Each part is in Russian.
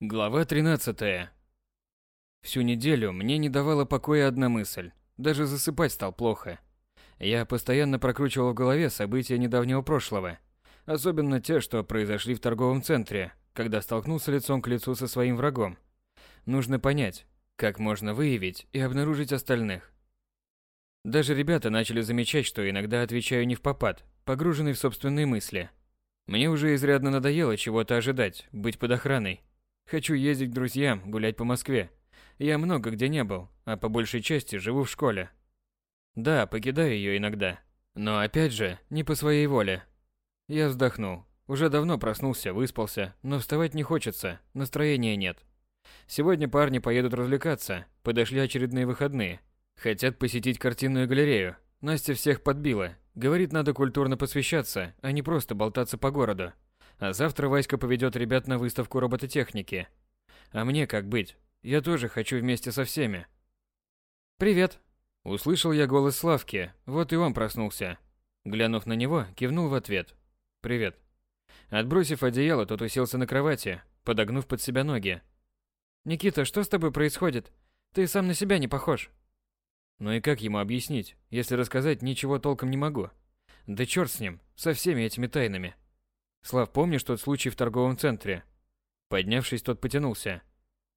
Глава 13. Всю неделю мне не давала покоя одна мысль. Даже засыпать стал плохо. Я постоянно прокручивал в голове события недавнего прошлого. Особенно те, что произошли в торговом центре, когда столкнулся лицом к лицу со своим врагом. Нужно понять, как можно выявить и обнаружить остальных. Даже ребята начали замечать, что иногда отвечаю не в попад, погруженный в собственные мысли. Мне уже изрядно надоело чего-то ожидать, быть под охраной. Хочу ездить к друзьям, гулять по Москве. Я много где не был, а по большей части живу в школе. Да, покидаю ее иногда. Но опять же, не по своей воле. Я вздохнул. Уже давно проснулся, выспался, но вставать не хочется, настроения нет. Сегодня парни поедут развлекаться, подошли очередные выходные. Хотят посетить картинную галерею. Настя всех подбила. Говорит, надо культурно посвящаться, а не просто болтаться по городу. А завтра Васька поведет ребят на выставку робототехники. А мне как быть? Я тоже хочу вместе со всеми. «Привет!» Услышал я голос Славки, вот и он проснулся. Глянув на него, кивнул в ответ. «Привет». Отбросив одеяло, тот уселся на кровати, подогнув под себя ноги. «Никита, что с тобой происходит? Ты сам на себя не похож». Ну и как ему объяснить, если рассказать ничего толком не могу? Да черт с ним, со всеми этими тайнами. Слав, помнишь тот случай в торговом центре? Поднявшись, тот потянулся.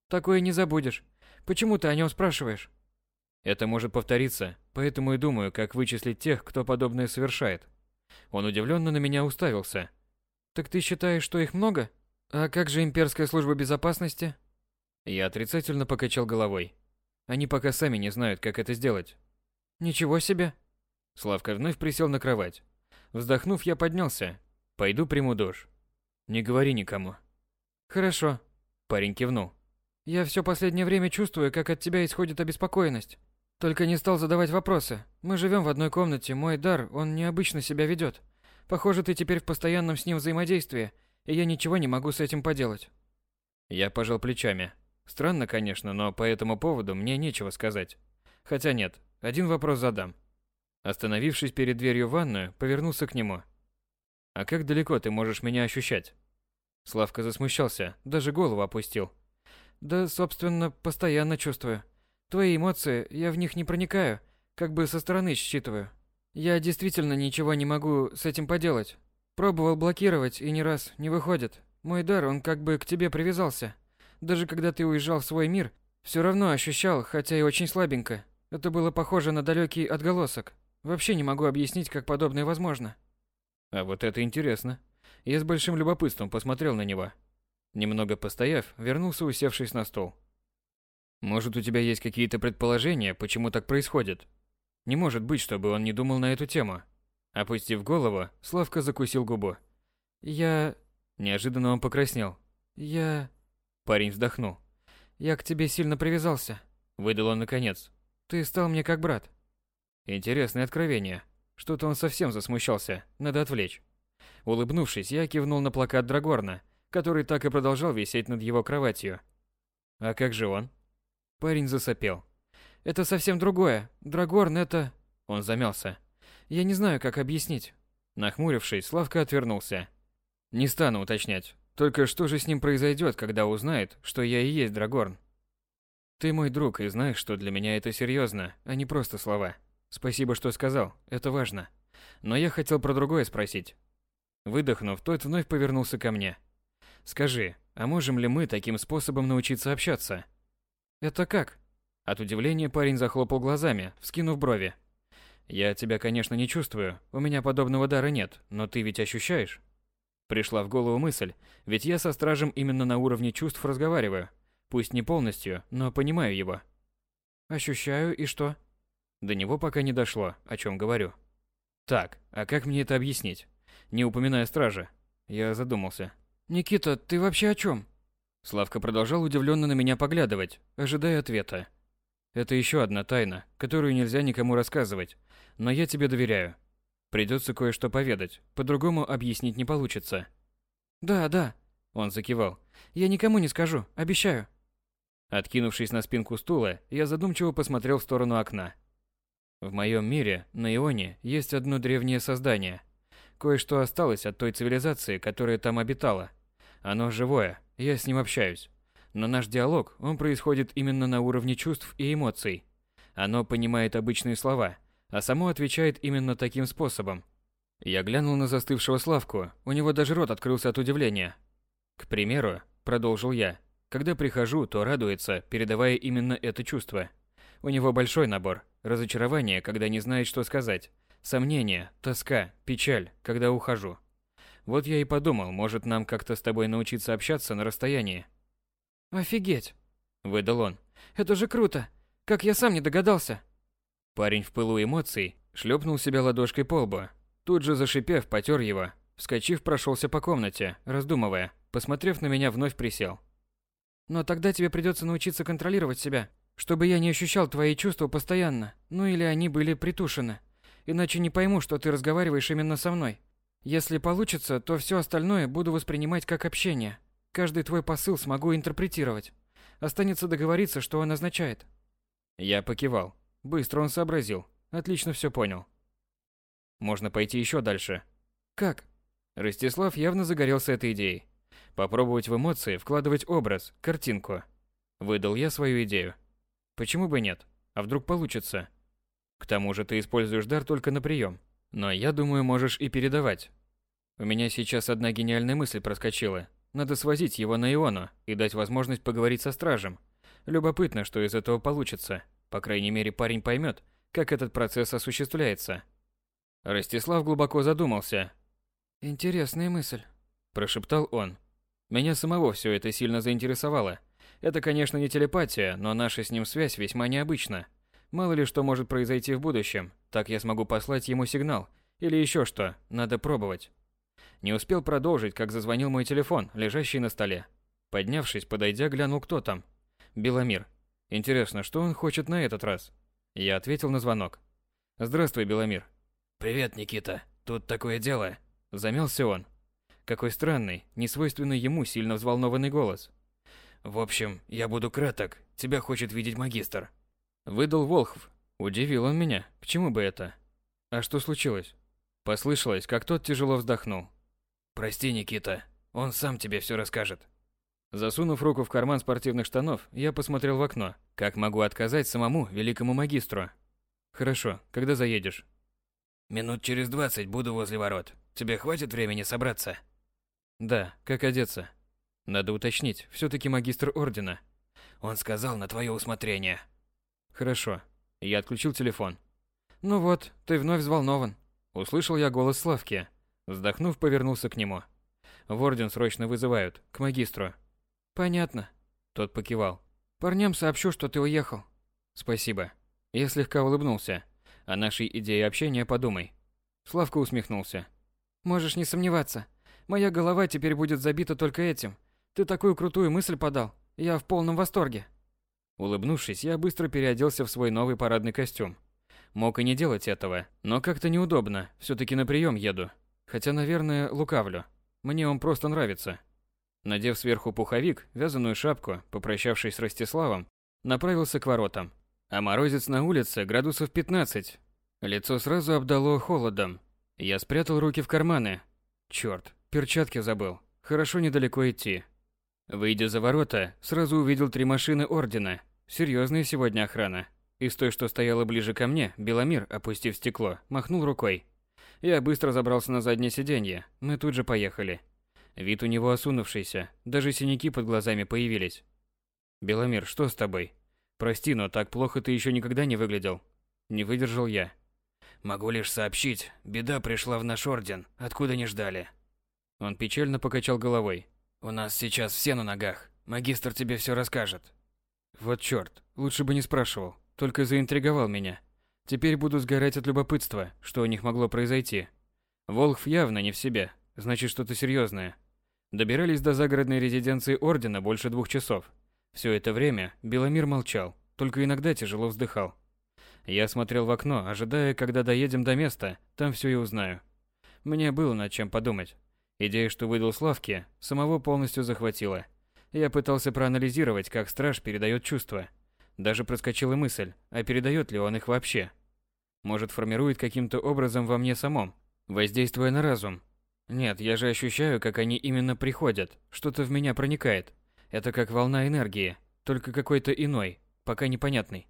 Такое не забудешь. Почему ты о нем спрашиваешь? Это может повториться, поэтому и думаю, как вычислить тех, кто подобное совершает. Он удивленно на меня уставился. Так ты считаешь, что их много? А как же имперская служба безопасности? Я отрицательно покачал головой. Они пока сами не знают, как это сделать. Ничего себе. Славка вновь присел на кровать. Вздохнув, я поднялся, Пойду приму душ. Не говори никому. Хорошо. Парень кивнул. Я все последнее время чувствую, как от тебя исходит обеспокоенность. Только не стал задавать вопросы. Мы живем в одной комнате, мой дар, он необычно себя ведет. Похоже, ты теперь в постоянном с ним взаимодействии, и я ничего не могу с этим поделать. Я пожал плечами. Странно, конечно, но по этому поводу мне нечего сказать. Хотя нет, один вопрос задам. Остановившись перед дверью в ванную, повернулся к нему. А как далеко ты можешь меня ощущать? Славка засмущался, даже голову опустил. Да, собственно, постоянно чувствую. Твои эмоции, я в них не проникаю, как бы со стороны считываю. Я действительно ничего не могу с этим поделать. Пробовал блокировать и не раз не выходит. Мой дар, он как бы к тебе привязался. Даже когда ты уезжал в свой мир, все равно ощущал, хотя и очень слабенько. Это было похоже на далекий отголосок. Вообще не могу объяснить, как подобное возможно. А вот это интересно. Я с большим любопытством посмотрел на него. Немного постояв, вернулся, усевшись на стол. Может, у тебя есть какие-то предположения, почему так происходит? Не может быть, чтобы он не думал на эту тему. Опустив голову, Славка закусил губу. Я... Неожиданно он покраснел. Я... Парень вздохнул. Я к тебе сильно привязался. Выдал он наконец. Ты стал мне как брат. Интересное откровение. Что-то он совсем засмущался, надо отвлечь. Улыбнувшись, я кивнул на плакат Драгорна, который так и продолжал висеть над его кроватью. «А как же он?» Парень засопел. «Это совсем другое. Драгорн это...» Он замялся. «Я не знаю, как объяснить». Нахмурившись, Славка отвернулся. «Не стану уточнять. Только что же с ним произойдет, когда узнает, что я и есть Драгорн?» «Ты мой друг и знаешь, что для меня это серьезно, а не просто слова». Спасибо, что сказал, это важно. Но я хотел про другое спросить. Выдохнув, тот вновь повернулся ко мне. Скажи, а можем ли мы таким способом научиться общаться? Это как? От удивления парень захлопал глазами, вскинув брови. Я тебя, конечно, не чувствую, у меня подобного дара нет, но ты ведь ощущаешь? Пришла в голову мысль, ведь я со стражем именно на уровне чувств разговариваю. Пусть не полностью, но понимаю его. Ощущаю и что? До него пока не дошло, о чем говорю. Так, а как мне это объяснить? Не упоминая стража. Я задумался. Никита, ты вообще о чем? Славка продолжал удивленно на меня поглядывать, ожидая ответа. Это еще одна тайна, которую нельзя никому рассказывать, но я тебе доверяю. Придется кое-что поведать, по-другому объяснить не получится. Да, да, он закивал. Я никому не скажу, обещаю. Откинувшись на спинку стула, я задумчиво посмотрел в сторону окна. В моем мире, на Ионе, есть одно древнее создание. Кое-что осталось от той цивилизации, которая там обитала. Оно живое, я с ним общаюсь. Но наш диалог, он происходит именно на уровне чувств и эмоций. Оно понимает обычные слова, а само отвечает именно таким способом. Я глянул на застывшего Славку, у него даже рот открылся от удивления. К примеру, продолжил я, когда прихожу, то радуется, передавая именно это чувство. У него большой набор. Разочарование, когда не знает, что сказать. Сомнение, тоска, печаль, когда ухожу. Вот я и подумал, может нам как-то с тобой научиться общаться на расстоянии. Офигеть, выдал он. Это же круто. Как я сам не догадался. Парень в пылу эмоций шлепнул себя ладошкой по лбу. Тут же зашипев, потер его. Вскочив, прошелся по комнате, раздумывая. Посмотрев на меня, вновь присел. Но тогда тебе придется научиться контролировать себя, чтобы я не ощущал твои чувства постоянно, ну или они были притушены. Иначе не пойму, что ты разговариваешь именно со мной. Если получится, то все остальное буду воспринимать как общение. Каждый твой посыл смогу интерпретировать. Останется договориться, что он означает. Я покивал. Быстро он сообразил. Отлично все понял. Можно пойти еще дальше. Как? Ростислав явно загорелся этой идеей. Попробовать в эмоции вкладывать образ, картинку. Выдал я свою идею. Почему бы нет? А вдруг получится? К тому же ты используешь дар только на прием. Но я думаю, можешь и передавать. У меня сейчас одна гениальная мысль проскочила. Надо свозить его на Иону и дать возможность поговорить со стражем. Любопытно, что из этого получится. По крайней мере, парень поймет, как этот процесс осуществляется. Ростислав глубоко задумался. «Интересная мысль», – прошептал он. Меня самого все это сильно заинтересовало. Это, конечно, не телепатия, но наша с ним связь весьма необычна. Мало ли что может произойти в будущем, так я смогу послать ему сигнал. Или еще что, надо пробовать. Не успел продолжить, как зазвонил мой телефон, лежащий на столе. Поднявшись, подойдя, глянул, кто там. Беломир. Интересно, что он хочет на этот раз? Я ответил на звонок. Здравствуй, Беломир. Привет, Никита. Тут такое дело. Замялся он. Какой странный, несвойственный ему сильно взволнованный голос. В общем, я буду краток. Тебя хочет видеть магистр. Выдал Волхв. Удивил он меня. Почему бы это? А что случилось? Послышалось, как тот тяжело вздохнул. Прости, Никита. Он сам тебе все расскажет. Засунув руку в карман спортивных штанов, я посмотрел в окно. Как могу отказать самому великому магистру? Хорошо, когда заедешь? Минут через двадцать буду возле ворот. Тебе хватит времени собраться? Да, как одеться? Надо уточнить, все-таки магистр ордена. Он сказал на твое усмотрение. Хорошо. Я отключил телефон. Ну вот, ты вновь взволнован. Услышал я голос Славки. Вздохнув, повернулся к нему. В орден срочно вызывают, к магистру. Понятно. Тот покивал. Парням сообщу, что ты уехал. Спасибо. Я слегка улыбнулся. О нашей идее общения подумай. Славка усмехнулся. Можешь не сомневаться. Моя голова теперь будет забита только этим. Ты такую крутую мысль подал. Я в полном восторге. Улыбнувшись, я быстро переоделся в свой новый парадный костюм. Мог и не делать этого, но как-то неудобно. все таки на прием еду. Хотя, наверное, лукавлю. Мне он просто нравится. Надев сверху пуховик, вязаную шапку, попрощавшись с Ростиславом, направился к воротам. А морозец на улице градусов 15. Лицо сразу обдало холодом. Я спрятал руки в карманы. Чёрт, Перчатки забыл. Хорошо недалеко идти. Выйдя за ворота, сразу увидел три машины ордена. Серьезная сегодня охрана. Из той, что стояла ближе ко мне, Беломир, опустив стекло, махнул рукой. Я быстро забрался на заднее сиденье. Мы тут же поехали. Вид у него осунувшийся, даже синяки под глазами появились. Беломир, что с тобой? Прости, но так плохо ты еще никогда не выглядел. Не выдержал я. Могу лишь сообщить, беда пришла в наш орден, откуда не ждали. Он печально покачал головой. У нас сейчас все на ногах. Магистр тебе все расскажет. Вот чёрт, лучше бы не спрашивал, только заинтриговал меня. Теперь буду сгорать от любопытства, что у них могло произойти. Волхв явно не в себе, значит что-то серьезное. Добирались до загородной резиденции ордена больше двух часов. Все это время Беломир молчал, только иногда тяжело вздыхал. Я смотрел в окно, ожидая, когда доедем до места, там все и узнаю. Мне было над чем подумать. Идея, что выдал Славке, самого полностью захватила. Я пытался проанализировать, как страж передает чувства. Даже проскочила мысль, а передает ли он их вообще. Может, формирует каким-то образом во мне самом, воздействуя на разум. Нет, я же ощущаю, как они именно приходят, что-то в меня проникает. Это как волна энергии, только какой-то иной, пока непонятный.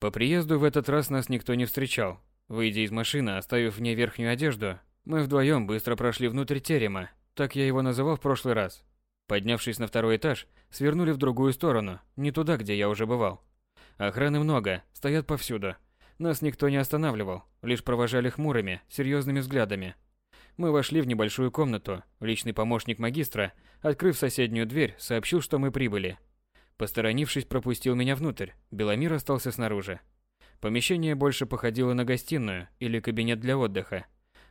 По приезду в этот раз нас никто не встречал. Выйдя из машины, оставив в ней верхнюю одежду, мы вдвоем быстро прошли внутрь терема, так я его называл в прошлый раз. Поднявшись на второй этаж, свернули в другую сторону, не туда, где я уже бывал. Охраны много, стоят повсюду. Нас никто не останавливал, лишь провожали хмурыми, серьезными взглядами. Мы вошли в небольшую комнату. Личный помощник магистра, открыв соседнюю дверь, сообщил, что мы прибыли. Посторонившись, пропустил меня внутрь. Беломир остался снаружи. Помещение больше походило на гостиную или кабинет для отдыха.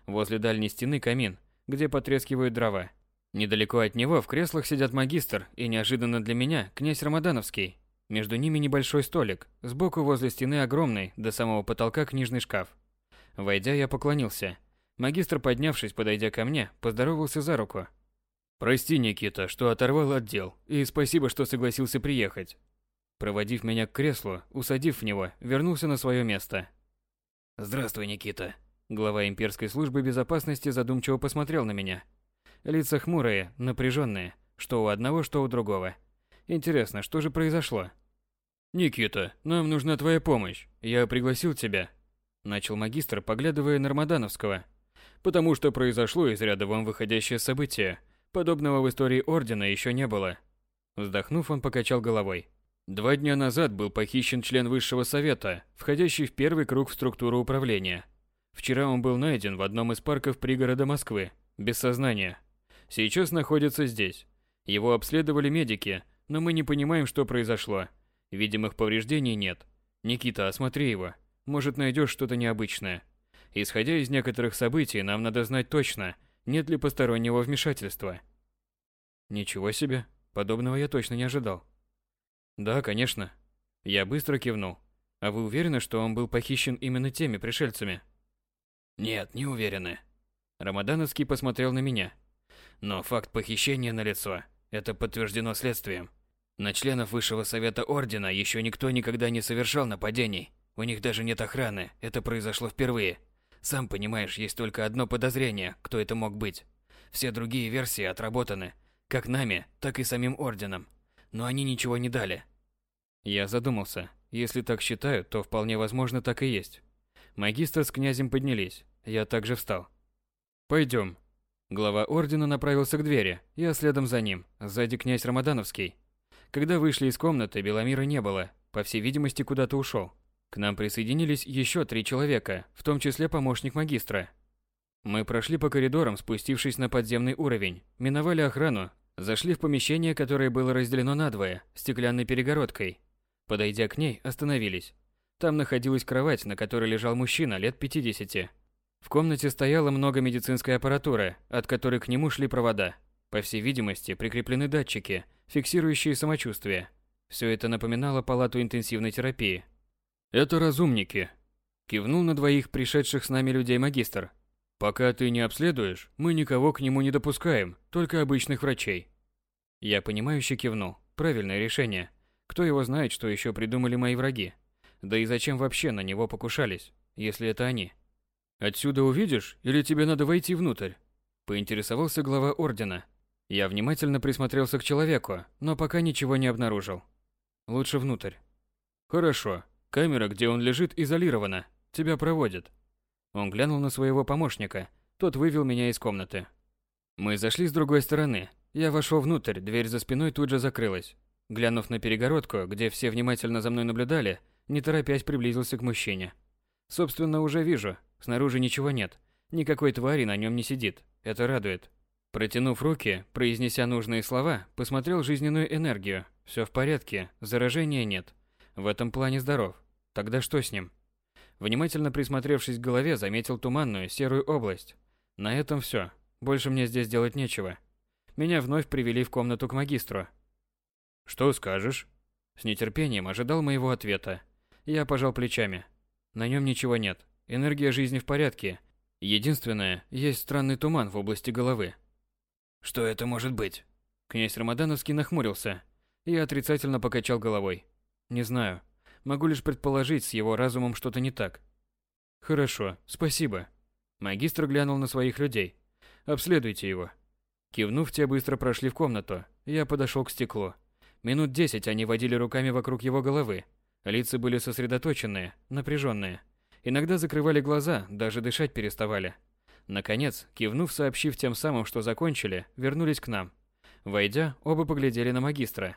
Возле дальней стены камин, где потрескивают дрова. Недалеко от него в креслах сидят магистр и неожиданно для меня князь Рамадановский. Между ними небольшой столик, сбоку возле стены огромный, до самого потолка книжный шкаф. Войдя, я поклонился. Магистр, поднявшись, подойдя ко мне, поздоровался за руку. «Прости, Никита, что оторвал отдел, и спасибо, что согласился приехать». Проводив меня к креслу, усадив в него, вернулся на свое место. «Здравствуй, Никита». Глава имперской службы безопасности задумчиво посмотрел на меня. Лица хмурые, напряженные, что у одного, что у другого. Интересно, что же произошло? «Никита, нам нужна твоя помощь. Я пригласил тебя», – начал магистр, поглядывая на Рамадановского. «Потому что произошло из ряда вон выходящее событие. Подобного в истории Ордена еще не было». Вздохнув, он покачал головой. Два дня назад был похищен член Высшего Совета, входящий в первый круг в структуру управления. Вчера он был найден в одном из парков пригорода Москвы, без сознания. Сейчас находится здесь. Его обследовали медики, но мы не понимаем, что произошло. Видимых повреждений нет. Никита, осмотри его. Может, найдешь что-то необычное. Исходя из некоторых событий, нам надо знать точно, нет ли постороннего вмешательства. Ничего себе, подобного я точно не ожидал. Да, конечно. Я быстро кивнул. А вы уверены, что он был похищен именно теми пришельцами? Нет, не уверены. Рамадановский посмотрел на меня. Но факт похищения налицо. Это подтверждено следствием. На членов Высшего Совета Ордена еще никто никогда не совершал нападений. У них даже нет охраны. Это произошло впервые. Сам понимаешь, есть только одно подозрение, кто это мог быть. Все другие версии отработаны. Как нами, так и самим Орденом. Но они ничего не дали. Я задумался. Если так считают, то вполне возможно так и есть. Магистр с князем поднялись. Я также встал. Пойдем. Глава ордена направился к двери, я следом за ним, сзади князь Рамадановский. Когда вышли из комнаты, Беломира не было, по всей видимости, куда-то ушел. К нам присоединились еще три человека, в том числе помощник магистра. Мы прошли по коридорам, спустившись на подземный уровень, миновали охрану, зашли в помещение, которое было разделено надвое, стеклянной перегородкой. Подойдя к ней, остановились. Там находилась кровать, на которой лежал мужчина лет 50. В комнате стояло много медицинской аппаратуры, от которой к нему шли провода. По всей видимости, прикреплены датчики, фиксирующие самочувствие. Все это напоминало палату интенсивной терапии. «Это разумники», – кивнул на двоих пришедших с нами людей магистр. «Пока ты не обследуешь, мы никого к нему не допускаем, только обычных врачей». Я понимающе кивнул. Правильное решение. Кто его знает, что еще придумали мои враги? Да и зачем вообще на него покушались, если это они? «Отсюда увидишь, или тебе надо войти внутрь?» Поинтересовался глава ордена. Я внимательно присмотрелся к человеку, но пока ничего не обнаружил. Лучше внутрь. «Хорошо. Камера, где он лежит, изолирована. Тебя проводят». Он глянул на своего помощника. Тот вывел меня из комнаты. Мы зашли с другой стороны. Я вошел внутрь, дверь за спиной тут же закрылась. Глянув на перегородку, где все внимательно за мной наблюдали, не торопясь приблизился к мужчине. Собственно, уже вижу, снаружи ничего нет. Никакой твари на нем не сидит. Это радует. Протянув руки, произнеся нужные слова, посмотрел жизненную энергию. Все в порядке, заражения нет. В этом плане здоров. Тогда что с ним? Внимательно присмотревшись к голове, заметил туманную серую область. На этом все. Больше мне здесь делать нечего. Меня вновь привели в комнату к магистру. «Что скажешь?» С нетерпением ожидал моего ответа. Я пожал плечами. На нем ничего нет. Энергия жизни в порядке. Единственное, есть странный туман в области головы. Что это может быть? Князь Рамадановский нахмурился. Я отрицательно покачал головой. Не знаю. Могу лишь предположить, с его разумом что-то не так. Хорошо, спасибо. Магистр глянул на своих людей. Обследуйте его. Кивнув, те быстро прошли в комнату. Я подошел к стеклу. Минут десять они водили руками вокруг его головы. Лица были сосредоточенные, напряженные. Иногда закрывали глаза, даже дышать переставали. Наконец, кивнув, сообщив тем самым, что закончили, вернулись к нам. Войдя, оба поглядели на магистра.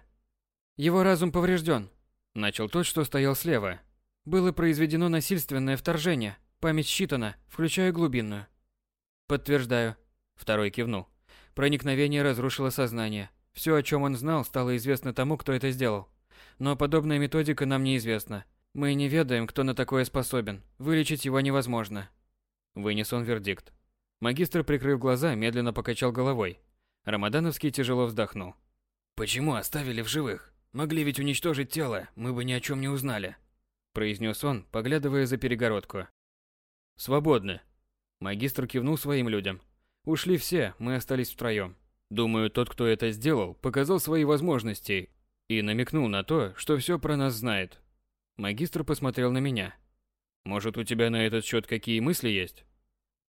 «Его разум поврежден», — начал тот, что стоял слева. «Было произведено насильственное вторжение. Память считана, включая глубинную». «Подтверждаю», — второй кивнул. Проникновение разрушило сознание. Все, о чем он знал, стало известно тому, кто это сделал. Но подобная методика нам неизвестна. Мы не ведаем, кто на такое способен. Вылечить его невозможно. Вынес он вердикт. Магистр, прикрыв глаза, медленно покачал головой. Рамадановский тяжело вздохнул. «Почему оставили в живых? Могли ведь уничтожить тело, мы бы ни о чем не узнали», произнес он, поглядывая за перегородку. «Свободны». Магистр кивнул своим людям. Ушли все, мы остались втроем. Думаю, тот, кто это сделал, показал свои возможности и намекнул на то, что все про нас знает. Магистр посмотрел на меня. Может, у тебя на этот счет какие мысли есть?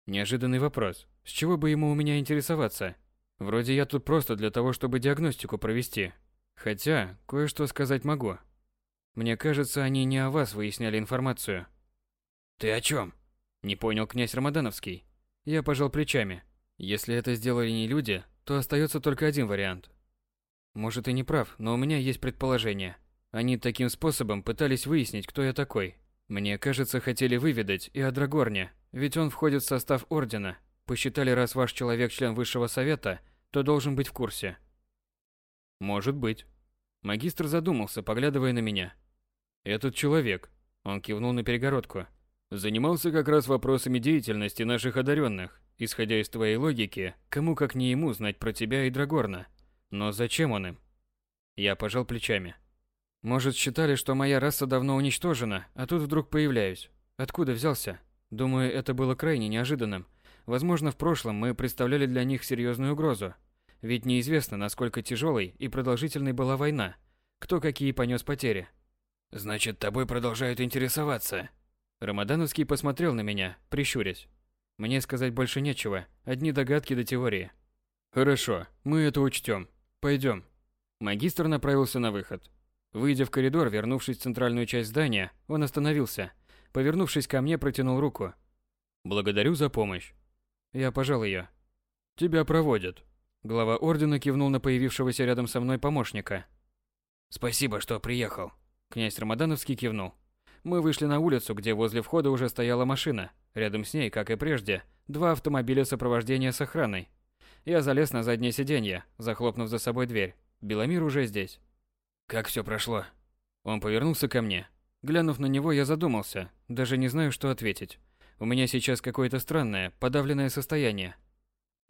Неожиданный вопрос. С чего бы ему у меня интересоваться? Вроде я тут просто для того, чтобы диагностику провести. Хотя, кое-что сказать могу. Мне кажется, они не о вас выясняли информацию. Ты о чем? Не понял князь Рамадановский. Я пожал плечами. Если это сделали не люди, то остается только один вариант. Может и не прав, но у меня есть предположение. Они таким способом пытались выяснить, кто я такой. Мне кажется, хотели выведать и о Драгорне, ведь он входит в состав Ордена. Посчитали, раз ваш человек член Высшего Совета, то должен быть в курсе. Может быть. Магистр задумался, поглядывая на меня. Этот человек, он кивнул на перегородку, занимался как раз вопросами деятельности наших одаренных. Исходя из твоей логики, кому как не ему знать про тебя и Драгорна. Но зачем он им? Я пожал плечами. Может, считали, что моя раса давно уничтожена, а тут вдруг появляюсь. Откуда взялся? Думаю, это было крайне неожиданным. Возможно, в прошлом мы представляли для них серьезную угрозу. Ведь неизвестно, насколько тяжелой и продолжительной была война, кто какие понес потери. Значит, тобой продолжают интересоваться. Рамадановский посмотрел на меня, прищурясь. Мне сказать больше нечего, одни догадки до теории. Хорошо, мы это учтем. Пойдем. Магистр направился на выход. Выйдя в коридор, вернувшись в центральную часть здания, он остановился. Повернувшись ко мне, протянул руку. «Благодарю за помощь». Я пожал ее. «Тебя проводят». Глава ордена кивнул на появившегося рядом со мной помощника. «Спасибо, что приехал». Князь Рамадановский кивнул. Мы вышли на улицу, где возле входа уже стояла машина. Рядом с ней, как и прежде, два автомобиля сопровождения с охраной. Я залез на заднее сиденье, захлопнув за собой дверь. Беломир уже здесь. Как все прошло? Он повернулся ко мне. Глянув на него, я задумался, даже не знаю, что ответить. У меня сейчас какое-то странное, подавленное состояние.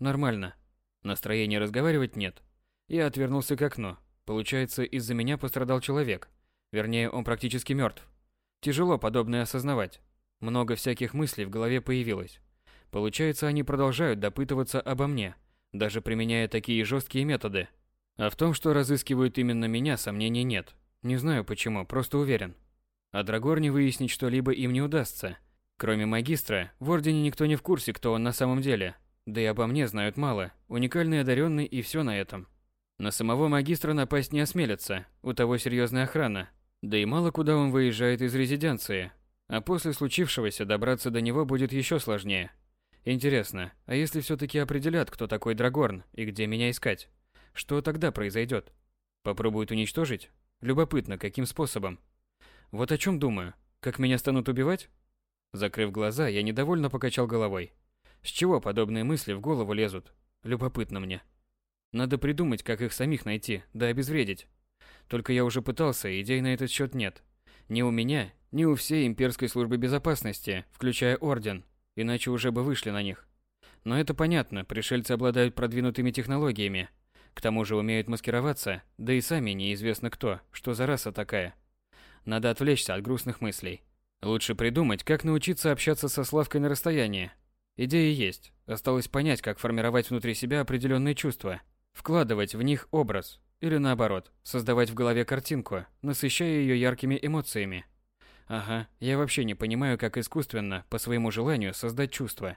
Нормально. Настроения разговаривать нет. Я отвернулся к окну. Получается, из-за меня пострадал человек. Вернее, он практически мертв. Тяжело подобное осознавать. Много всяких мыслей в голове появилось. Получается, они продолжают допытываться обо мне, даже применяя такие жесткие методы. А в том, что разыскивают именно меня, сомнений нет. Не знаю почему, просто уверен. А Драгорне выяснить что-либо им не удастся. Кроме магистра, в Ордене никто не в курсе, кто он на самом деле. Да и обо мне знают мало, уникальный одаренный и все на этом. На самого магистра напасть не осмелятся, у того серьезная охрана. Да и мало куда он выезжает из резиденции. А после случившегося добраться до него будет еще сложнее. Интересно, а если все-таки определят, кто такой Драгорн и где меня искать? Что тогда произойдет? Попробуют уничтожить? Любопытно, каким способом? Вот о чем думаю. Как меня станут убивать? Закрыв глаза, я недовольно покачал головой. С чего подобные мысли в голову лезут? Любопытно мне. Надо придумать, как их самих найти, да обезвредить. Только я уже пытался, идей на этот счет нет. Ни у меня, ни у всей имперской службы безопасности, включая Орден, иначе уже бы вышли на них. Но это понятно, пришельцы обладают продвинутыми технологиями, к тому же умеют маскироваться, да и сами неизвестно кто, что за раса такая. Надо отвлечься от грустных мыслей. Лучше придумать, как научиться общаться со Славкой на расстоянии. Идея есть. Осталось понять, как формировать внутри себя определенные чувства, вкладывать в них образ, или наоборот, создавать в голове картинку, насыщая ее яркими эмоциями. Ага, я вообще не понимаю, как искусственно, по своему желанию, создать чувства.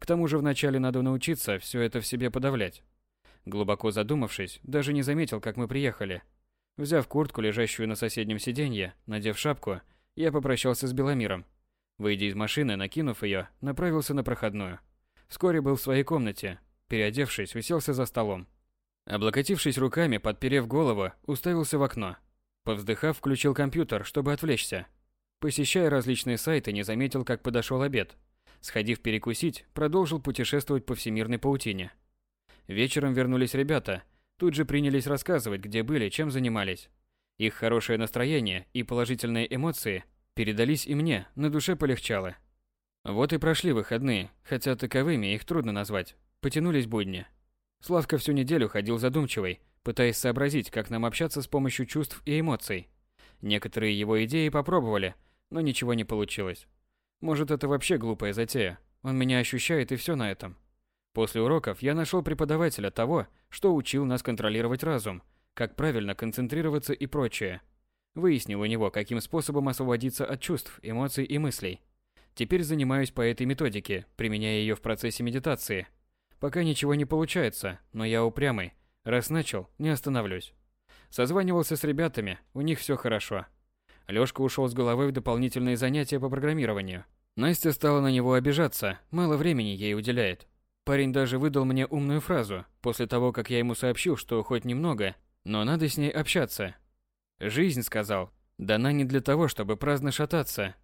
К тому же вначале надо научиться все это в себе подавлять. Глубоко задумавшись, даже не заметил, как мы приехали. Взяв куртку, лежащую на соседнем сиденье, надев шапку, я попрощался с Беломиром. Выйдя из машины, накинув ее, направился на проходную. Вскоре был в своей комнате. Переодевшись, уселся за столом. Облокотившись руками, подперев голову, уставился в окно. Повздыхав, включил компьютер, чтобы отвлечься. Посещая различные сайты, не заметил, как подошел обед. Сходив перекусить, продолжил путешествовать по всемирной паутине. Вечером вернулись ребята – Тут же принялись рассказывать, где были, чем занимались. Их хорошее настроение и положительные эмоции передались и мне, на душе полегчало. Вот и прошли выходные, хотя таковыми их трудно назвать. Потянулись будни. Славка всю неделю ходил задумчивый, пытаясь сообразить, как нам общаться с помощью чувств и эмоций. Некоторые его идеи попробовали, но ничего не получилось. Может, это вообще глупая затея. Он меня ощущает и все на этом. После уроков я нашел преподавателя того, что учил нас контролировать разум, как правильно концентрироваться и прочее. Выяснил у него, каким способом освободиться от чувств, эмоций и мыслей. Теперь занимаюсь по этой методике, применяя ее в процессе медитации. Пока ничего не получается, но я упрямый. Раз начал, не остановлюсь. Созванивался с ребятами, у них все хорошо. Лёшка ушел с головой в дополнительные занятия по программированию. Настя стала на него обижаться, мало времени ей уделяет. Парень даже выдал мне умную фразу, после того, как я ему сообщил, что хоть немного, но надо с ней общаться. Жизнь, сказал, дана не для того, чтобы праздно шататься.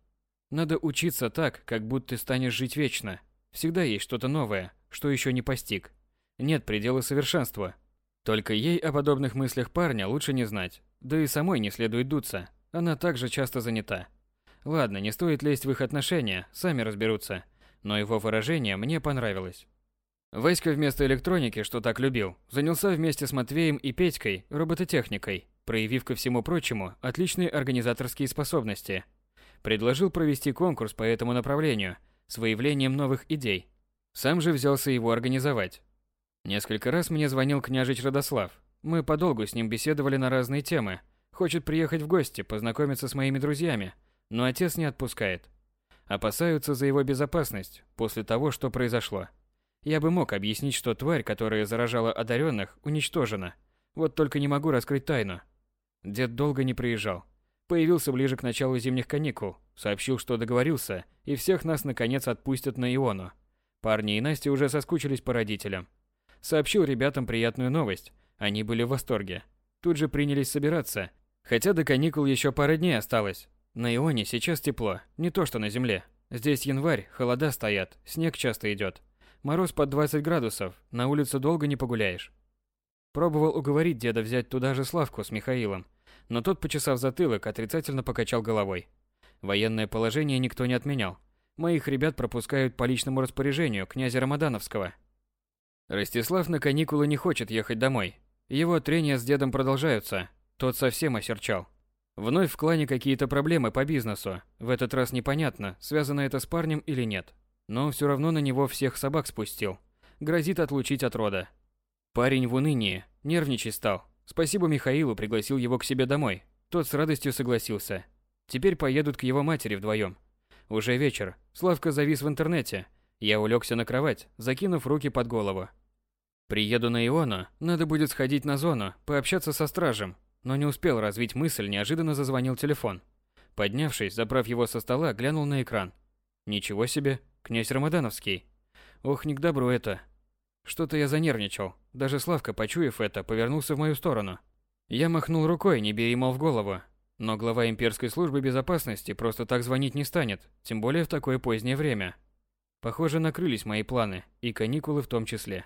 Надо учиться так, как будто ты станешь жить вечно. Всегда есть что-то новое, что еще не постиг. Нет предела совершенства. Только ей о подобных мыслях парня лучше не знать. Да и самой не следует дуться. Она также часто занята. Ладно, не стоит лезть в их отношения, сами разберутся. Но его выражение мне понравилось. Васька вместо электроники, что так любил, занялся вместе с Матвеем и Петькой робототехникой, проявив ко всему прочему отличные организаторские способности. Предложил провести конкурс по этому направлению с выявлением новых идей. Сам же взялся его организовать. Несколько раз мне звонил княжич Родослав. Мы подолгу с ним беседовали на разные темы. Хочет приехать в гости, познакомиться с моими друзьями, но отец не отпускает. Опасаются за его безопасность после того, что произошло. Я бы мог объяснить, что тварь, которая заражала одаренных, уничтожена. Вот только не могу раскрыть тайну. Дед долго не приезжал. Появился ближе к началу зимних каникул, сообщил, что договорился, и всех нас наконец отпустят на Иону. Парни и Настя уже соскучились по родителям. Сообщил ребятам приятную новость. Они были в восторге. Тут же принялись собираться, хотя до каникул еще пара дней осталось. На Ионе сейчас тепло, не то что на земле. Здесь январь, холода стоят, снег часто идет. Мороз под 20 градусов, на улице долго не погуляешь. Пробовал уговорить деда взять туда же Славку с Михаилом, но тот, почесав затылок, отрицательно покачал головой. Военное положение никто не отменял. Моих ребят пропускают по личному распоряжению князя Рамадановского. Ростислав на каникулы не хочет ехать домой. Его трения с дедом продолжаются. Тот совсем осерчал. Вновь в клане какие-то проблемы по бизнесу. В этот раз непонятно, связано это с парнем или нет но все равно на него всех собак спустил. Грозит отлучить от рода. Парень в унынии, нервничать стал. Спасибо Михаилу, пригласил его к себе домой. Тот с радостью согласился. Теперь поедут к его матери вдвоем. Уже вечер. Славка завис в интернете. Я улегся на кровать, закинув руки под голову. Приеду на Иону, надо будет сходить на зону, пообщаться со стражем. Но не успел развить мысль, неожиданно зазвонил телефон. Поднявшись, забрав его со стола, глянул на экран. Ничего себе, Князь Рамадановский. Ох, не к добру это. Что-то я занервничал. Даже Славка, почуяв это, повернулся в мою сторону. Я махнул рукой, не бери, мол, в голову. Но глава имперской службы безопасности просто так звонить не станет, тем более в такое позднее время. Похоже, накрылись мои планы, и каникулы в том числе.